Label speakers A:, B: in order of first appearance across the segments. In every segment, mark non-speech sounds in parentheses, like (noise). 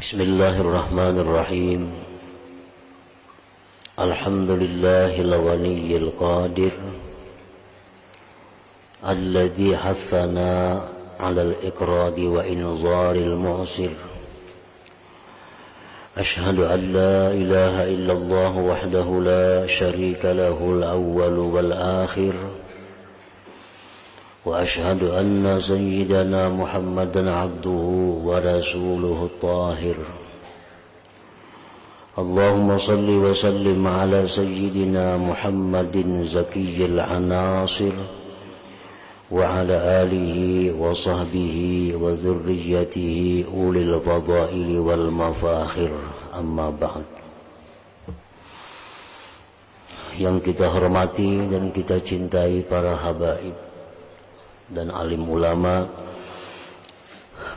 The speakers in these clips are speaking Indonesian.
A: بسم الله الرحمن الرحيم. الحمد لله الغني القادر الذي حثنا على الإقراض وإنظار المعسر أشهد أن لا إله إلا الله وحده لا شريك له الأول والآخر. وأشهد أن سيدنا محمدا عبده ورسوله الطاهر. اللهم صل وسلم على سيدنا محمد زكي العناصر وعلى آله وصحبه وذريته أولي الفضائل والمفاخر. أما بعد. Yang kita hormati dan kita cintai para habaib. Dan alim ulama,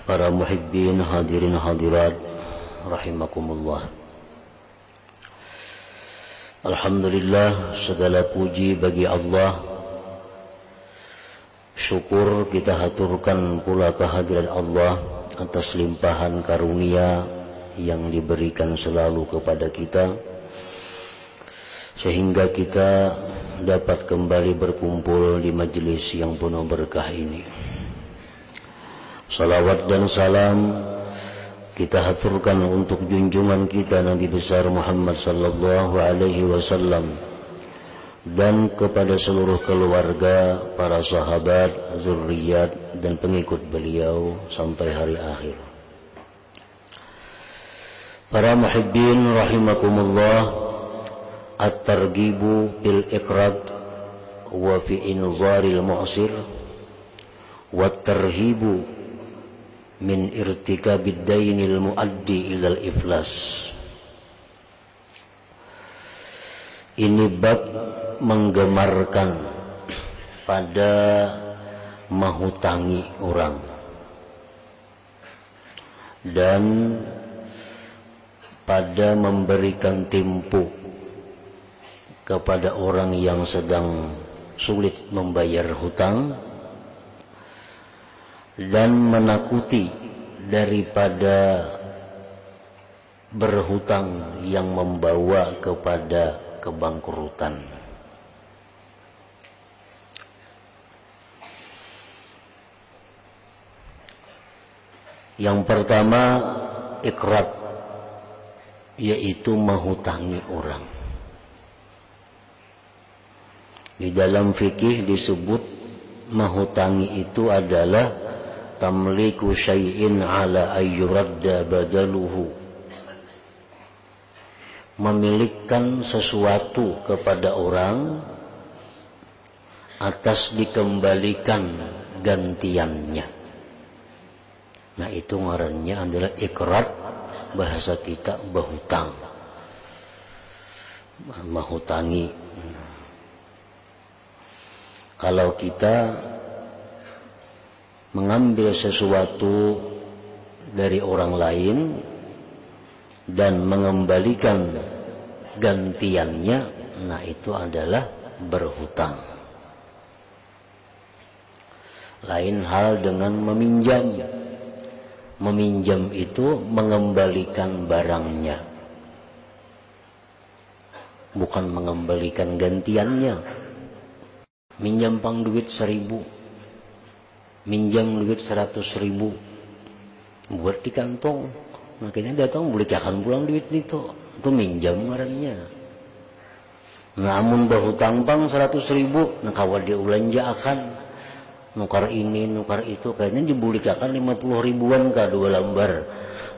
A: para muhibbin hadirin hadirat rahimakumullah. Alhamdulillah segala puji bagi Allah. Syukur kita haturkan pula kehadiran Allah atas limpahan karunia yang diberikan selalu kepada kita sehingga kita dapat kembali berkumpul di majelis yang penuh berkah ini. Salawat dan salam kita haturkan untuk junjungan kita Nabi besar Muhammad sallallahu alaihi wasallam dan kepada seluruh keluarga, para sahabat, zuriat dan pengikut beliau sampai hari akhir. Para muhibbin rahimakumullah wa fi inzaril mu'sir wa tarhibu min irtikabid dainil muaddi ilal iflas ini bab menggemarkan pada mahutangi orang dan pada memberikan tempo kepada orang yang sedang sulit membayar hutang dan menakuti daripada berhutang yang membawa kepada kebangkrutan. Yang pertama ikrat yaitu menghutangi orang. Di dalam fikih disebut mahutangi itu adalah tamliku syai'in ala ayyuradda badaluhu. Memilikkan sesuatu kepada orang atas dikembalikan gantiannya. Nah itu ngarannya adalah ikrar bahasa kita bahutang. Mahutangi kalau kita mengambil sesuatu dari orang lain dan mengembalikan gantiannya, nah itu adalah berhutang. Lain hal dengan meminjam. Meminjam itu mengembalikan barangnya. Bukan mengembalikan gantiannya minjam pang duit seribu. Minjam duit seratus ribu. Buat di kantong. Makanya datang boleh akan pulang duit itu. Itu minjam ngarannya namun bahu tampang seratus ribu nah kawal dia ulanja akan. Nukar ini nukar itu. Kayaknya dibulikakan lima puluh ribuan ke dua lembar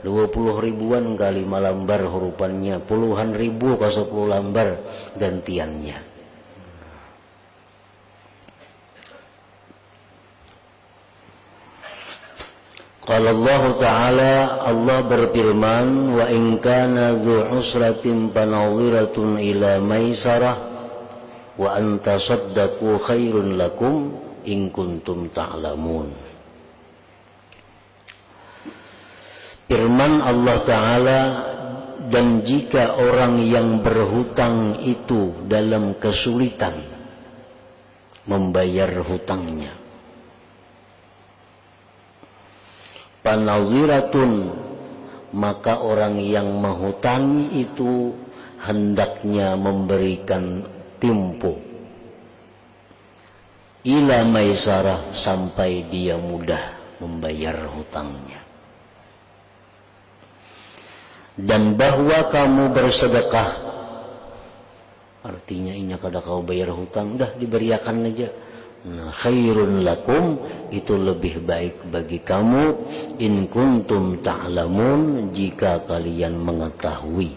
A: dua puluh ribuan kali lima lembar hurufannya puluhan ribu ke sepuluh lembar gantiannya Qala Allah Ta'ala Allah berfirman wa in kana dzu usratin fanadhiratun ila maisarah wa an tasaddaqu khairun lakum in kuntum ta'lamun. Firman Allah Ta'ala dan jika orang yang berhutang itu dalam kesulitan membayar hutangnya panawiratun maka orang yang menghutangi itu hendaknya memberikan timpo ila maisarah sampai dia mudah membayar hutangnya. Dan bahwa kamu bersedekah artinya ini kada kau bayar hutang dah diberiakan aja khairun lakum itu lebih baik bagi kamu. In kuntum ta'lamun jika kalian mengetahui.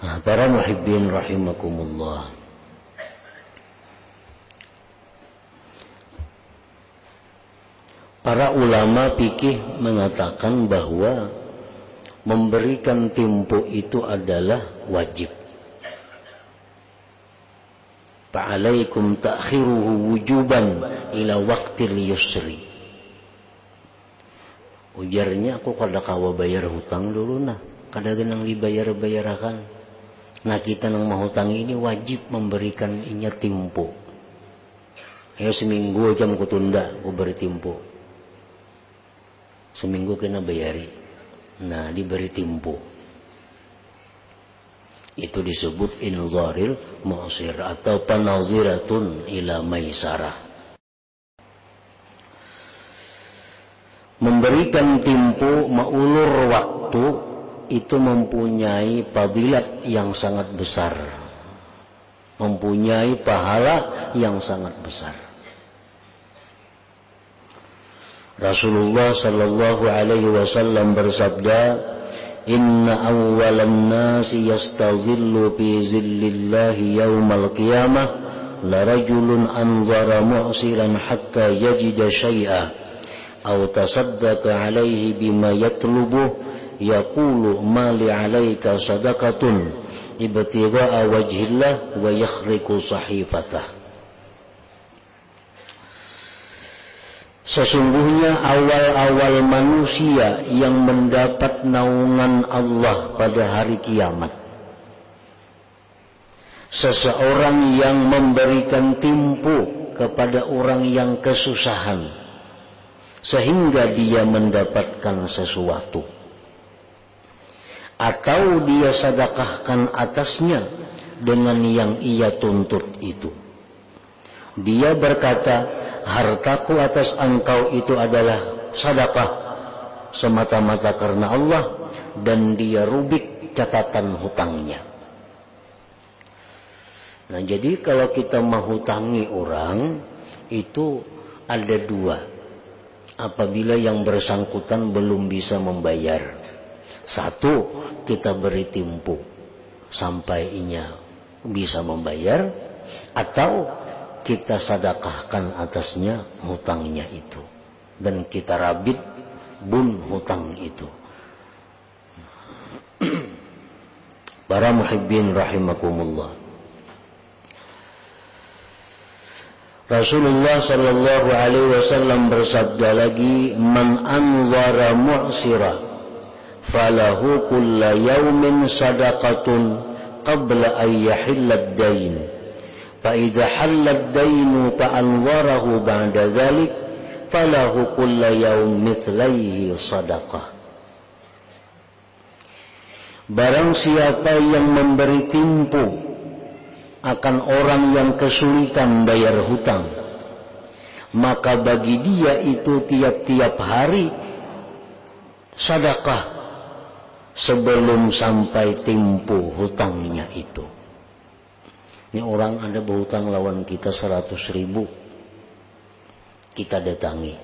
A: Nah, para muhibbin rahimakumullah. Para ulama fikih mengatakan bahwa memberikan tempo itu adalah wajib. Fa'alaikum ta'khiruhu wujuban ila waqtil yusri. Ujarnya aku kada kawa bayar hutang dulu nah. Kada nang dibayar-bayarakan. Nah kita nang mau hutang ini wajib memberikan inya tempo. Ayo seminggu aja mau tunda, aku beri tempo seminggu kena bayari nah diberi timpu itu disebut inzaril mu'sir atau panaziratun ila maisarah. Memberikan timpu maulur waktu itu mempunyai fadilat yang sangat besar. Mempunyai pahala yang sangat besar. Rasulullah sallallahu alaihi wasallam bersabda, إن أول الناس يستظل في ظل الله يوم القيامة لرجل أنظر معسرا حتى يجد شيئا أو تصدق عليه بما يطلبه يقول ما لي عليك صدقة ابتغاء وجه الله ويخرق صحيفته. Sesungguhnya awal-awal manusia yang mendapat naungan Allah pada hari kiamat. Seseorang yang memberikan timpu kepada orang yang kesusahan. Sehingga dia mendapatkan sesuatu. Atau dia sedekahkan atasnya dengan yang ia tuntut itu. Dia berkata, hartaku atas engkau itu adalah sadaqah semata-mata karena Allah dan dia rubik catatan hutangnya. Nah jadi kalau kita menghutangi orang itu ada dua. Apabila yang bersangkutan belum bisa membayar. Satu, kita beri timpu sampai inya bisa membayar. Atau kita sadakahkan atasnya hutangnya itu. Dan kita rabit bun hutang itu. (clears throat) Para muhibbin rahimakumullah. Rasulullah sallallahu alaihi wasallam bersabda lagi man anzara mu'sira falahu kulla yawmin sadaqatun qabla an yahilla ad-dain فإذا حل الدين فأنظره بعد ذلك فله كل يوم مثليه صدقة Barang siapa yang memberi timpu akan orang yang kesulitan bayar hutang, maka bagi dia itu tiap-tiap hari sedekah sebelum sampai timpu hutangnya itu. Ini orang ada berhutang lawan kita seratus ribu. Kita datangi.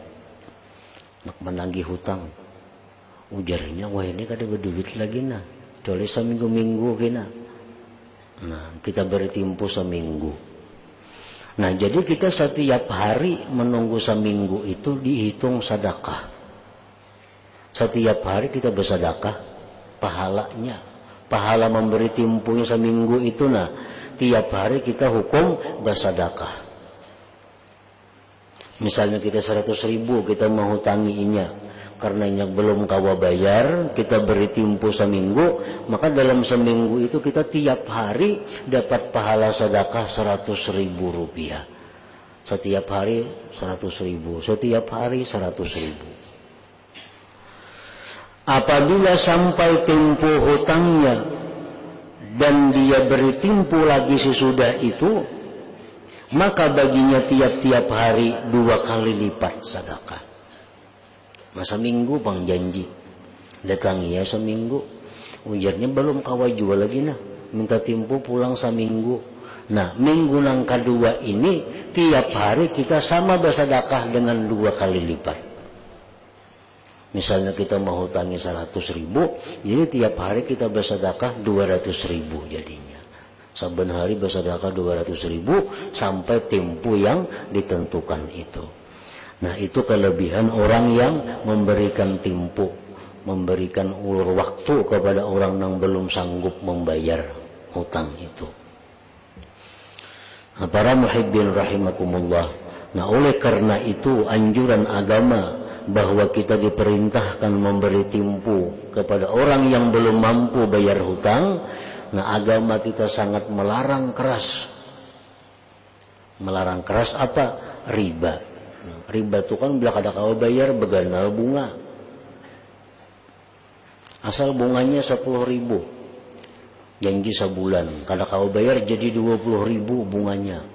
A: Nak menagih hutang. Ujarnya, wah ini kada berduit lagi nah. Dole seminggu-minggu kena. Nah, kita beri tempo seminggu. Nah, jadi kita setiap hari menunggu seminggu itu dihitung sedekah. Setiap hari kita bersedekah pahalanya. Pahala memberi timpunya seminggu itu nah tiap hari kita hukum bersadakah. Misalnya kita 100 ribu kita menghutangi inya karena inya belum kawa bayar kita beri timpu seminggu maka dalam seminggu itu kita tiap hari dapat pahala sedekah 100 ribu rupiah. Setiap hari 100 ribu setiap hari 100 ribu. Apabila sampai tempo hutangnya dan dia beri tempo lagi sesudah itu maka baginya tiap-tiap hari dua kali lipat sedekah. Masa minggu bang janji. Datangi ya seminggu. Ujarnya belum kawai jual lagi nah. Minta tempo pulang seminggu. Nah minggu nang kedua ini tiap hari kita sama bersedekah dengan dua kali lipat Misalnya kita mau hutangi 100 ribu, jadi tiap hari kita bersedekah 200 ribu jadinya. Saben hari bersedekah 200 ribu sampai tempo yang ditentukan itu. Nah itu kelebihan orang yang memberikan tempo, memberikan ulur waktu kepada orang yang belum sanggup membayar hutang itu. Nah, para muhibbin rahimakumullah. Nah oleh karena itu anjuran agama bahwa kita diperintahkan memberi timpu kepada orang yang belum mampu bayar hutang, nah agama kita sangat melarang keras. Melarang keras apa? Riba. Riba itu kan bila kada kau bayar beganal bunga. Asal bunganya 10 ribu. Janji sebulan. Kada kau bayar jadi 20 ribu bunganya.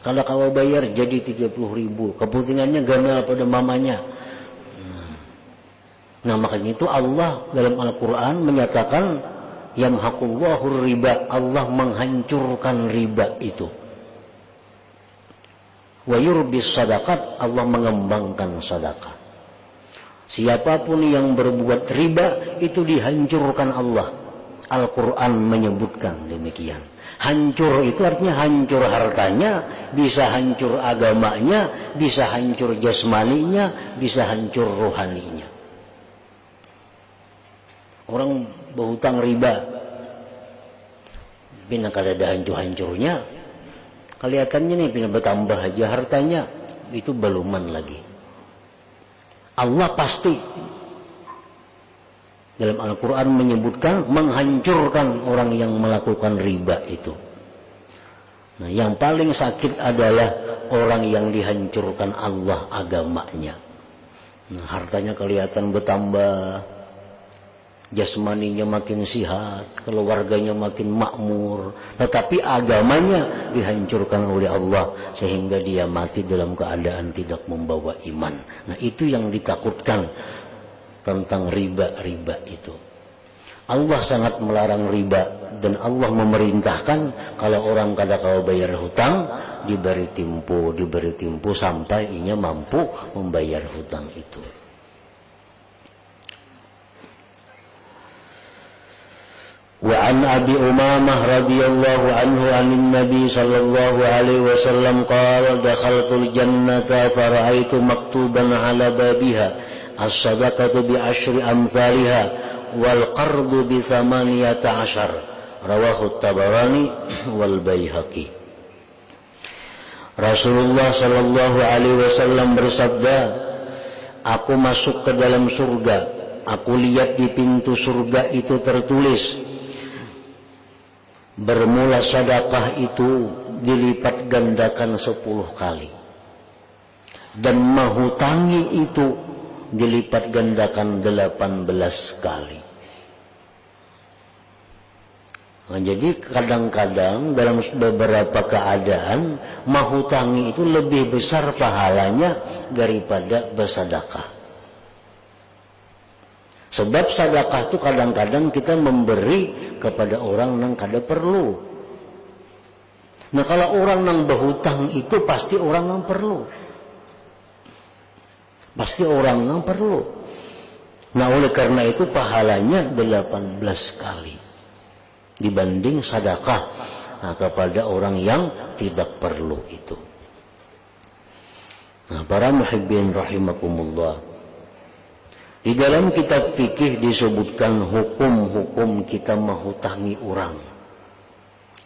A: Kalau kau bayar jadi 30 ribu. Kepentingannya ganal pada mamanya Nah makanya itu Allah dalam Al-Quran menyatakan Yamhaqullahu riba. Allah menghancurkan riba itu. Wa yurbis sadakat Allah mengembangkan sadaqah. Siapa pun yang berbuat riba itu dihancurkan Allah. Al-Quran menyebutkan demikian. Hancur itu artinya hancur hartanya, bisa hancur agamanya, bisa hancur jasmaninya, bisa hancur rohaninya. Orang berhutang riba. Bina kada ada hancur-hancurnya. Kelihatannya nih bina bertambah aja hartanya. Itu beluman lagi. Allah pasti dalam Al-Quran menyebutkan menghancurkan orang yang melakukan riba itu. Nah, yang paling sakit adalah orang yang dihancurkan Allah agamanya. Nah, hartanya kelihatan bertambah, jasmaninya makin sihat, keluarganya makin makmur, tetapi agamanya dihancurkan oleh Allah sehingga dia mati dalam keadaan tidak membawa iman. Nah, itu yang ditakutkan tentang riba-riba itu. Allah sangat melarang riba dan Allah memerintahkan kalau orang kada kau bayar hutang diberi timpu, diberi timpu sampai inya mampu membayar hutang itu. وعن أبي أمامة رضي الله عنه عن النبي صلى الله عليه وسلم قال دخلت الجنة فرأيت مكتوبا على بابها الصدقة بعشر أمثالها والقرض بثمانية عشر رواه الطبراني والبيهقي Rasulullah Shallallahu Alaihi Wasallam bersabda, Aku masuk ke dalam surga. Aku lihat di pintu surga itu tertulis, Bermula sedekah itu dilipat gandakan sepuluh kali. Dan mahutangi itu dilipat gandakan delapan belas kali. Nah, jadi kadang-kadang dalam beberapa keadaan mahutangi itu lebih besar pahalanya daripada bersedekah. Sebab sedekah itu kadang-kadang kita memberi kepada orang yang kada perlu. Nah kalau orang yang berhutang itu pasti orang yang perlu. Pasti orang yang perlu. Nah oleh karena itu pahalanya 18 kali. Dibanding sedekah nah, kepada orang yang tidak perlu itu. Nah para muhibbin rahimakumullah. Di dalam kitab fikih disebutkan hukum-hukum kita menghutangi orang.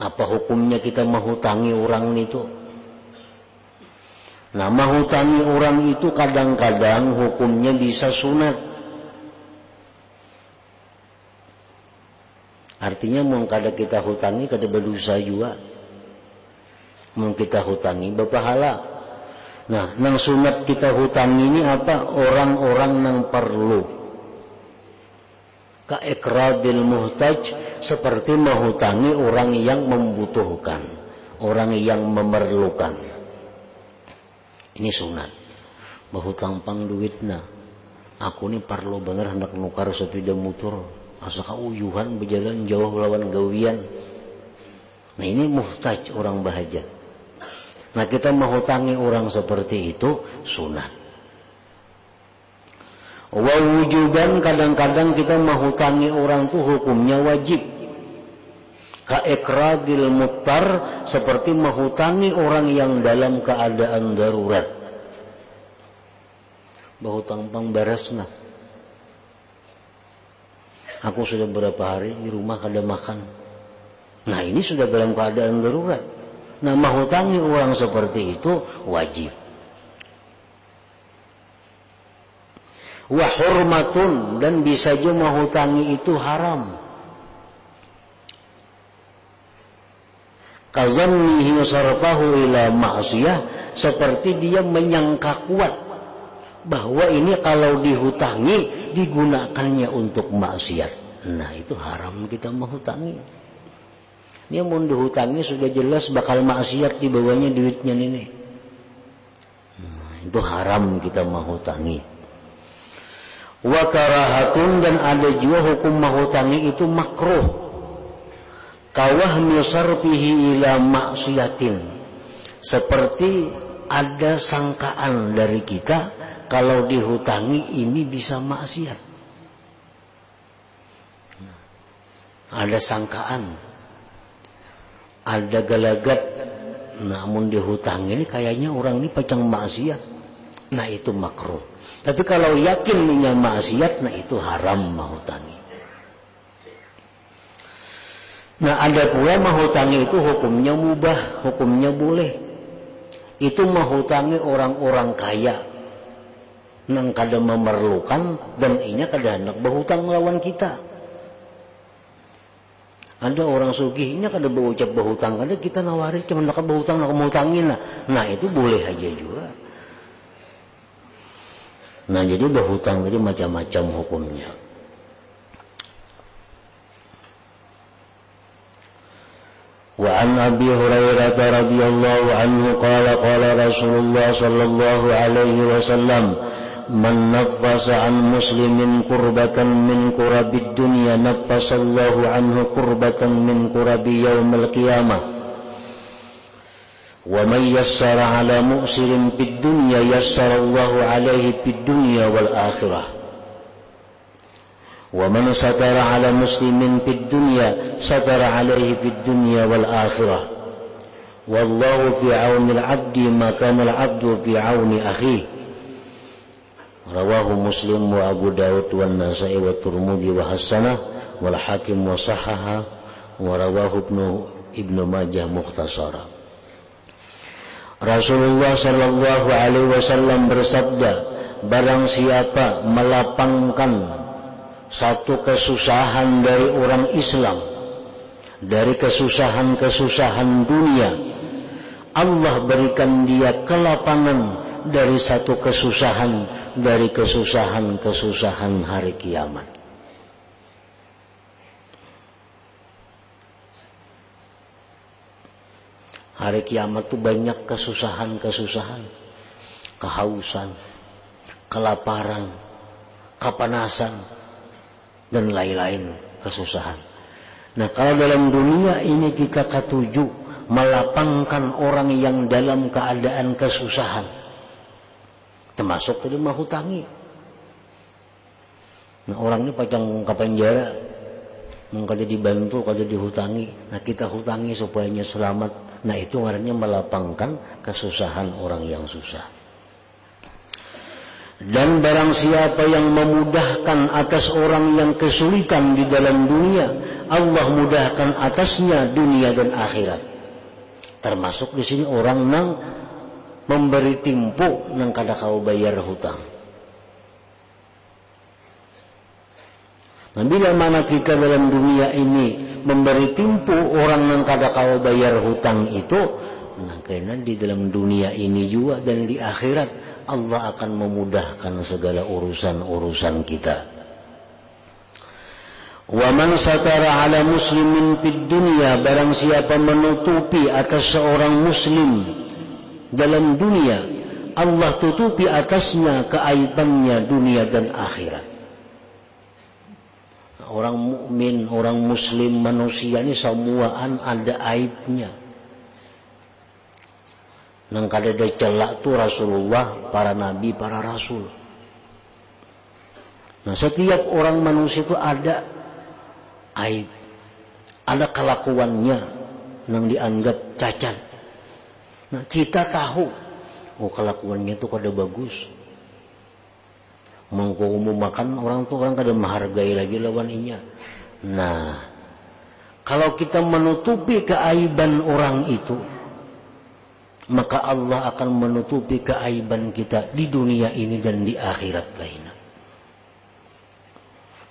A: Apa hukumnya kita menghutangi orang itu? Nah, menghutangi orang itu kadang-kadang hukumnya bisa sunat. Artinya mau kada kita hutangi kada berdosa juga. Mau kita hutangi berpahala. Nah, nang sunat kita hutang ini apa? Orang-orang nang perlu. ka ikradil muhtaj seperti menghutangi orang yang membutuhkan orang yang memerlukan. Ini sunat. Bahutang pang duitna aku ini perlu bener hendak nukar sepeda motor asa kauyuhan berjalan jauh lawan gawian. Nah ini muhtaj orang bahagia nah kita menghutangi orang seperti itu sunat Wawujuban kadang-kadang kita menghutangi orang tuh hukumnya wajib. Ka'ikradil mutar seperti menghutangi orang yang dalam keadaan darurat. Bahutang pang beresna aku sudah berapa hari di rumah kada makan. Nah ini sudah dalam keadaan darurat nah menghutangi orang seperti itu wajib wahurmatun dan bisa juga menghutangi itu haram kazannihi sarfahu ila ma'siyah seperti dia menyangka kuat bahwa ini kalau dihutangi digunakannya untuk maksiat. Nah itu haram kita menghutangi. Ini mau dihutangi sudah jelas bakal maksiat di bawahnya duitnya ini. Nah, itu haram kita menghutangi. Wakarahatun dan ada juga hukum menghutangi itu makruh. Kawah musarfihi ila maksiatin. Seperti ada sangkaan dari kita kalau dihutangi ini bisa maksiat. Ada sangkaan, ada galagat, namun dihutangi ini kayaknya orang ini pacang maksiat. Nah itu makruh. Tapi kalau yakin punya maksiat, nah itu haram menghutangi. Nah ada pula menghutangi itu hukumnya mubah, hukumnya boleh. Itu menghutangi orang-orang kaya, nang kada memerlukan dan inya kada hendak berhutang melawan kita. Ada orang sugihnya kada berucap berhutang, kada kita nawari cuma nak berhutang nak mengutangin nah. Nah itu boleh aja juga. Nah jadi berhutang itu macam-macam hukumnya. وعن أبي هريرة رضي الله عنه قال قال رسول الله صلى الله عليه وسلم من نفس عن مسلم كربة من كرب الدنيا نفس الله عنه كربة من كرب يوم القيامة. ومن يسر على مؤسر في الدنيا يسر الله عليه في الدنيا والآخرة. ومن ستر على مسلم في الدنيا ستر عليه في الدنيا والآخرة. والله في عون العبد ما كان العبد في عون أخيه. Rawahu muslim wa abu daud wa nasai wa turmudi wa hasanah wal hakim wa sahaha wa rawahu ibnu, ibnu majah mukhtasara. Rasulullah sallallahu alaihi wasallam bersabda barang siapa melapangkan satu kesusahan dari orang Islam dari kesusahan-kesusahan dunia Allah berikan dia kelapangan dari satu kesusahan dari kesusahan-kesusahan hari kiamat. Hari kiamat itu banyak kesusahan-kesusahan. Kehausan, kelaparan, kepanasan, dan lain-lain kesusahan. Nah kalau dalam dunia ini kita ketujuh melapangkan orang yang dalam keadaan kesusahan termasuk tadi mah hutangi nah orang ini pacang ke penjara. Kalau dibantu kalau dihutangi. Nah kita hutangi supaya selamat. Nah itu ngarannya melapangkan kesusahan orang yang susah. Dan barang siapa yang memudahkan atas orang yang kesulitan di dalam dunia Allah mudahkan atasnya dunia dan akhirat. Termasuk di sini orang nang memberi timpu nang kada kau bayar hutang. Nah, bila mana kita dalam dunia ini memberi timpu orang yang kada kau bayar hutang itu, nah karena di dalam dunia ini juga dan di akhirat Allah akan memudahkan segala urusan-urusan kita. Wa man satara ala muslimin fid dunya barang siapa menutupi atas seorang muslim dalam dunia Allah tutupi atasnya keaibannya dunia dan akhirat. Orang mukmin, orang muslim, manusia ini semuaan ada aibnya. Nang kada ada celak tu Rasulullah, para nabi, para rasul. Nah, setiap orang manusia itu ada aib. Ada kelakuannya yang dianggap cacat. Nah, kita tahu oh kelakuannya itu kada bagus. Mengko makan orang tuh orang kada menghargai lagi lawan inya. Nah, kalau kita menutupi keaiban orang itu, maka Allah akan menutupi keaiban kita di dunia ini dan di akhirat lainnya.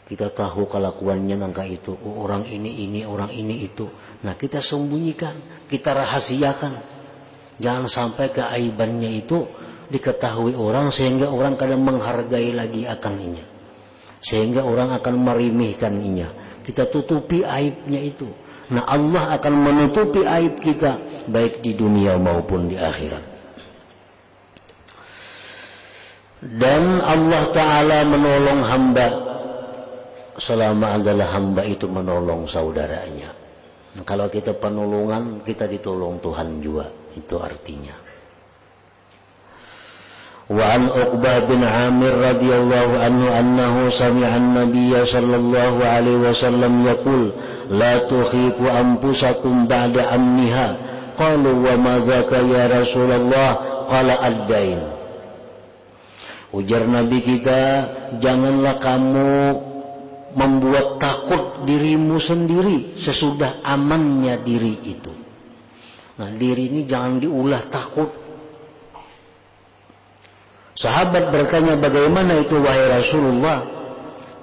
A: Kita tahu kelakuannya nangka itu. Oh, orang ini ini, orang ini itu. Nah kita sembunyikan, kita rahasiakan. Jangan sampai keaibannya itu diketahui orang sehingga orang kadang menghargai lagi akan inya. Sehingga orang akan merimihkan inya. Kita tutupi aibnya itu. Nah Allah akan menutupi aib kita baik di dunia maupun di akhirat. Dan Allah Ta'ala menolong hamba selama adalah hamba itu menolong saudaranya. Kalau kita penolongan, kita ditolong Tuhan juga itu artinya. Wa an Uqbah bin Amir radhiyallahu anhu annahu sami'a an-nabiy sallallahu alaihi wasallam yaqul la tukhifu anfusakum ba'da amniha. Qalu wa ma ya Rasulullah qala ad-dain. Ujar Nabi kita janganlah kamu membuat takut dirimu sendiri sesudah amannya diri itu. Nah, diri ini jangan diulah takut. Sahabat bertanya bagaimana itu wahai Rasulullah?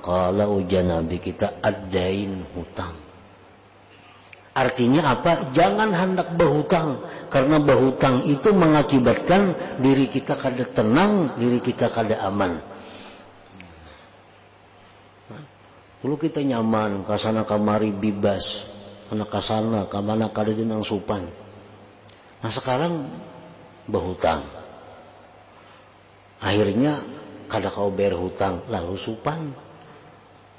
A: Kalau ujian Nabi kita adain hutang. Artinya apa? Jangan hendak berhutang karena berhutang itu mengakibatkan diri kita kada tenang, diri kita kada aman. Dulu kita nyaman, kasana kamari bebas, anak kasana, kamana kada jenang supan. Nah sekarang berhutang. Akhirnya kada kau bayar hutang, lalu supan.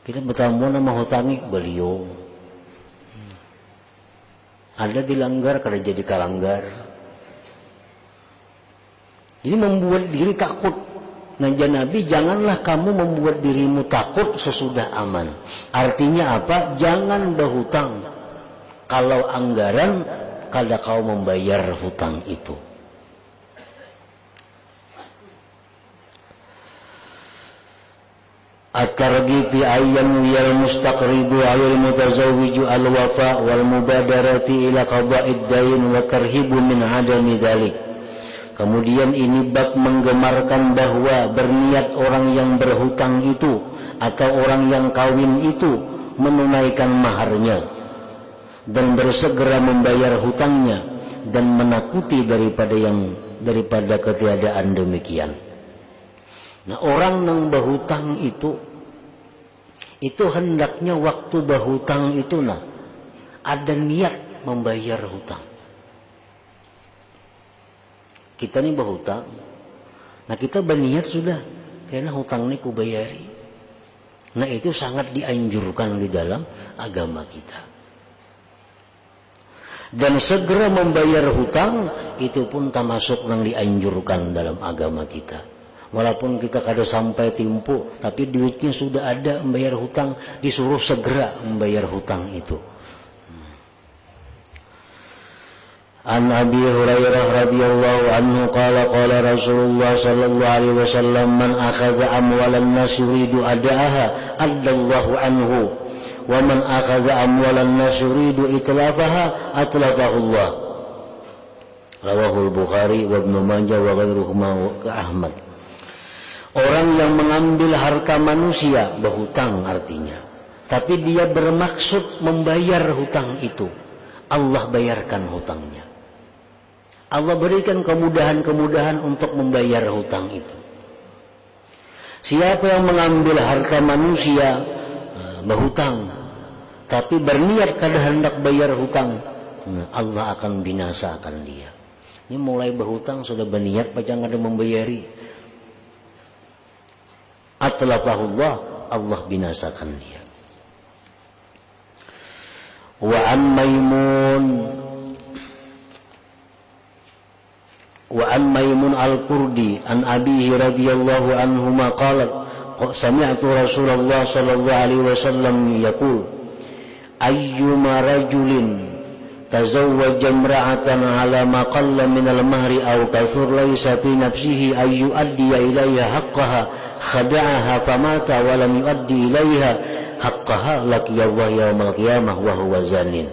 A: Kita bertamu nama hutangi beliau. Ada dilanggar kada jadi kalanggar. Jadi membuat diri takut Nanja Nabi, janganlah kamu membuat dirimu takut sesudah aman. Artinya apa? Jangan berhutang. Kalau anggaran, kada kau membayar hutang itu. At-targhib fi ayyam yal mustaqridu 'alal mutazawwiju al-wafa wal mubadarati ila qada'id dain wa tarhibu min 'adami dhalik. Kemudian ini bab menggemarkan bahwa berniat orang yang berhutang itu atau orang yang kawin itu menunaikan maharnya dan bersegera membayar hutangnya dan menakuti daripada yang daripada ketiadaan demikian. Nah, orang yang berhutang itu itu hendaknya waktu berhutang itu nah ada niat membayar hutang. Kita ini berhutang. Nah kita berniat sudah karena hutang ini kubayari nah itu sangat dianjurkan di dalam agama kita dan segera membayar hutang itu pun termasuk yang dianjurkan dalam agama kita. Walaupun kita kada sampai timpu tapi duitnya sudah ada membayar hutang disuruh segera membayar hutang itu. An Abi Hurairah radhiyallahu anhu qala qala Rasulullah sallallahu alaihi wasallam man akhadha amwalan nas yuridu adaha adallahu anhu wa man akhadha amwalan nas yuridu itlafaha atlafahu Allah. Rawahul Bukhari wa ibnu Majah wa ghairuhuma ke Ahmad. Orang yang mengambil harta manusia berhutang artinya. Tapi dia bermaksud membayar hutang itu. Allah bayarkan hutangnya. Allah berikan kemudahan-kemudahan untuk membayar hutang itu. Siapa yang mengambil harta manusia berhutang, tapi berniat kada hendak bayar hutang Allah akan binasakan dia. Ini mulai berhutang sudah berniat macam ada membayari. Atlafahullah Allah binasakan dia. Wa an maimun wa an maimun al-kurdi an abihi radhiyallahu anhu ma sami'tu Rasulullah sallallahu alaihi wasallam yaqul ayyuma rajulin tazawwaja imra'atan ala ma qalla min al-mahri aw kasur laysa fi nafsihi ay yu'addi ilayha haqqaha khada'aha famata wa lam yu'addi ilayha haqqaha laqiyallahu yawmal qiyamah wa huwa zanin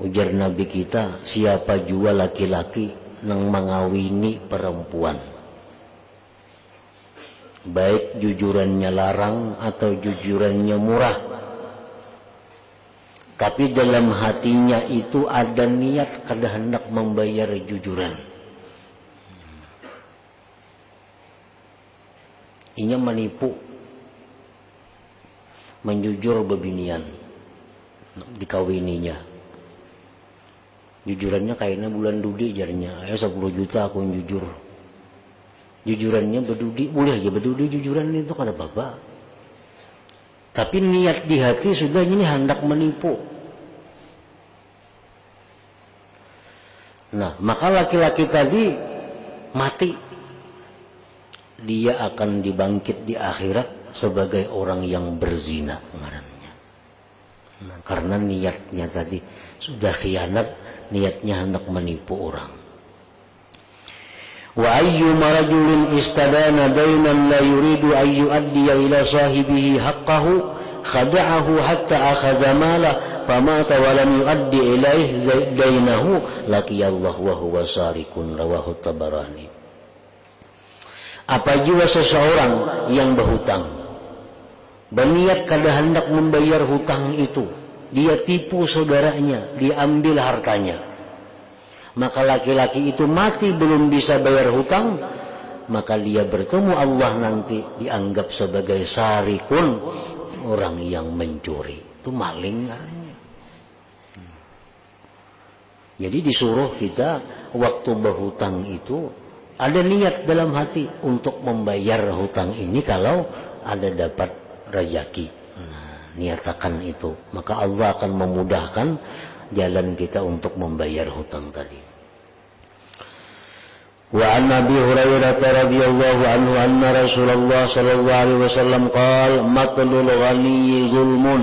A: Ujar Nabi kita, siapa jua laki-laki nang mengawini perempuan. Baik jujurannya larang atau jujurannya murah. Tapi dalam hatinya itu ada niat kada hendak membayar jujuran. Inya menipu. Menjujur bebinian. Dikawininya. Jujurannya kayaknya bulan dudi jarinya ayo 10 juta aku jujur jujurannya berdudi boleh aja berdudi jujuran itu kan apa tapi niat di hati sudah ini hendak menipu. Nah maka laki-laki tadi mati. Dia akan dibangkit di akhirat sebagai orang yang berzina nah, karena niatnya tadi sudah khianat niatnya hendak menipu orang marajulin istadana dainan la yuridu an yu'addiya ila sahibihi haqqahu khada'ahu hatta akhadha malah famata wa lam yu'addi ilaih dainahu laqiyallah wa huwa sarikun rawahu tabarani apa juga seseorang yang berhutang berniat kada hendak membayar hutang itu dia tipu saudaranya, diambil hartanya. Maka laki-laki itu mati belum bisa bayar hutang, maka dia bertemu Allah nanti dianggap sebagai sarikun orang yang mencuri. Itu maling katanya. Jadi disuruh kita waktu berhutang itu ada niat dalam hati untuk membayar hutang ini kalau ada dapat rejeki niatakan itu maka Allah akan memudahkan jalan kita untuk membayar hutang tadi. Wa an Nabi Hurairah radhiyallahu anhu anna Rasulullah sallallahu alaihi wasallam qala matlul ghani zulmun.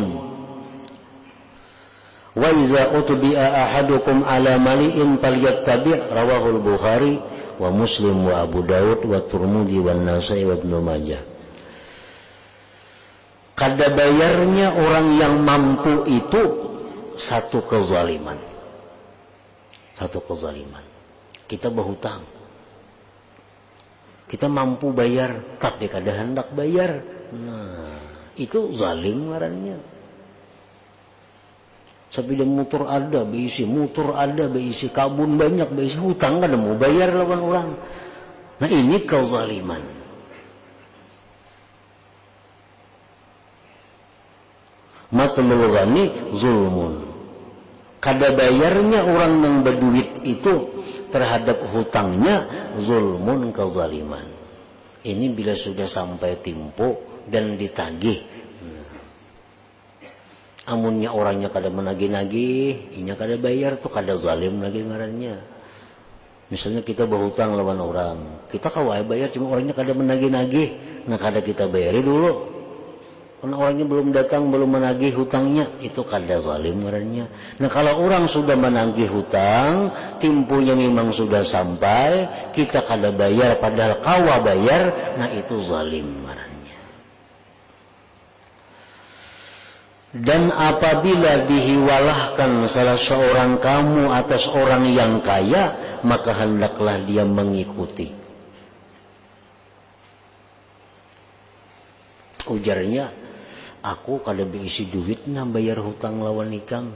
A: Wa iza utbi'a ahadukum ala mali'in falyattabi' rawahu al-Bukhari wa Muslim wa Abu Dawud wa Turmudi wa Nasai wa Ibnu Majah. Kada bayarnya orang yang mampu itu satu kezaliman. Satu kezaliman. Kita berhutang. Kita mampu bayar, tapi kada hendak bayar. Nah, itu zalim ngarannya. Tapi dia motor ada, beisi motor ada, beisi kabun banyak, beisi hutang kada mau bayar lawan orang. Nah ini kezaliman. matlul ghani zulmun kada bayarnya orang yang berduit itu terhadap hutangnya zulmun kezaliman ini bila sudah sampai timpo dan ditagih. Amunnya orangnya kada menagih-nagih inya kada bayar tuh kada zalim lagi ngarannya. Misalnya kita berhutang lawan orang kita kawai bayar cuma orangnya kada menagih-nagih. Nah kada kita bayari dulu orangnya belum datang, belum menagih hutangnya, itu kada zalim orangnya. Nah kalau orang sudah menagih hutang, timpunya memang sudah sampai, kita kada bayar, padahal kawa bayar, nah itu zalim orangnya. Dan apabila dihiwalahkan salah seorang kamu atas orang yang kaya, maka hendaklah dia mengikuti. Ujarnya, aku kada beisi duit nah bayar hutang lawan ikang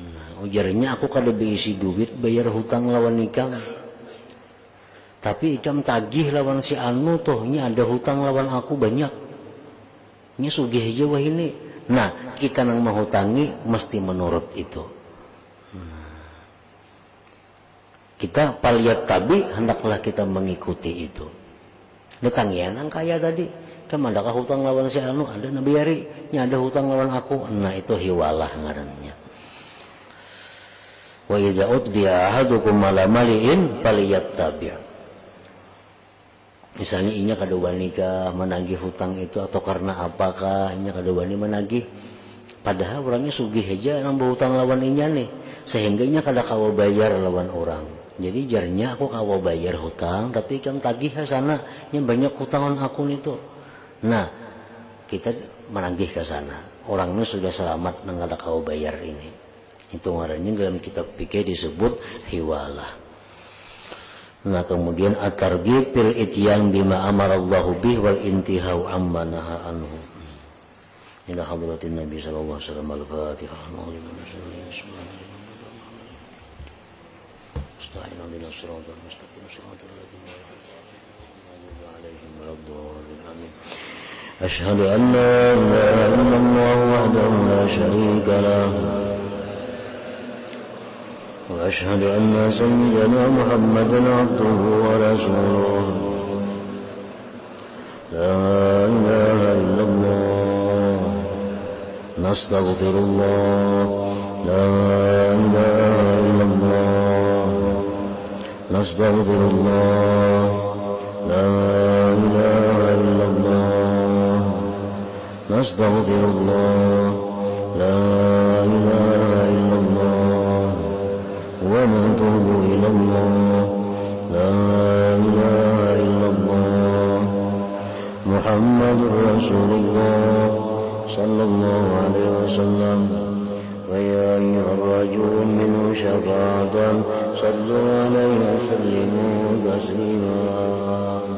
A: nah ujarnya aku kada beisi duit bayar hutang lawan ikang tapi ikam tagih lawan si anu toh ini ada hutang lawan aku banyak Ini sugih aja wah ini. Nah, kita nang menghutangi mesti menurut itu. Nah. Kita paliat tabi hendaklah kita mengikuti itu. Datang ya nang kaya tadi. Kan mandakah hutang lawan si anu? Ada nabi hari, ada hutang lawan aku. Nah itu hiwalah ngarannya. Wa iza utbiya ahadukum mala maliin tabi'. Misalnya inya kedua nikah menagih hutang itu? Atau karena apakah inya kedua ini menagih. Padahal orangnya sugih aja nambah hutang lawan inya nih. Sehingga inya kada kawa bayar lawan orang. Jadi jarnya aku kawa bayar hutang tapi kan tagih sana. Yang banyak hutangan aku itu Nah, kita menanggih ke sana. Orang ini sudah selamat nangada kau bayar ini. Itu ngarannya dalam kitab fikih disebut hiwalah. Nah kemudian atar gipil ityan bima amar amarallahu bih wal intihau amma naha anhu. Ila hadratin Nabi sallallahu alaihi wasallam al-Fatihah. Astaghfirullah min as-siratal mustaqim siratal ladzina an'amta alaihim أشهد أن لا إله إلا الله وحده لا شريك له وأشهد أن سيدنا محمدا عبده ورسوله. لا إله إلا الله. نستغفر الله. لا إله إلا الله. نستغفر الله. لا نستغفر الله لا إله إلا الله ونتوب إلى الله. لا إله إلا الله. محمد رسول الله صلى الله عليه وسلم. ويا أيها الرجل منه شفاعة صلوا عليه وسلموا تسليما.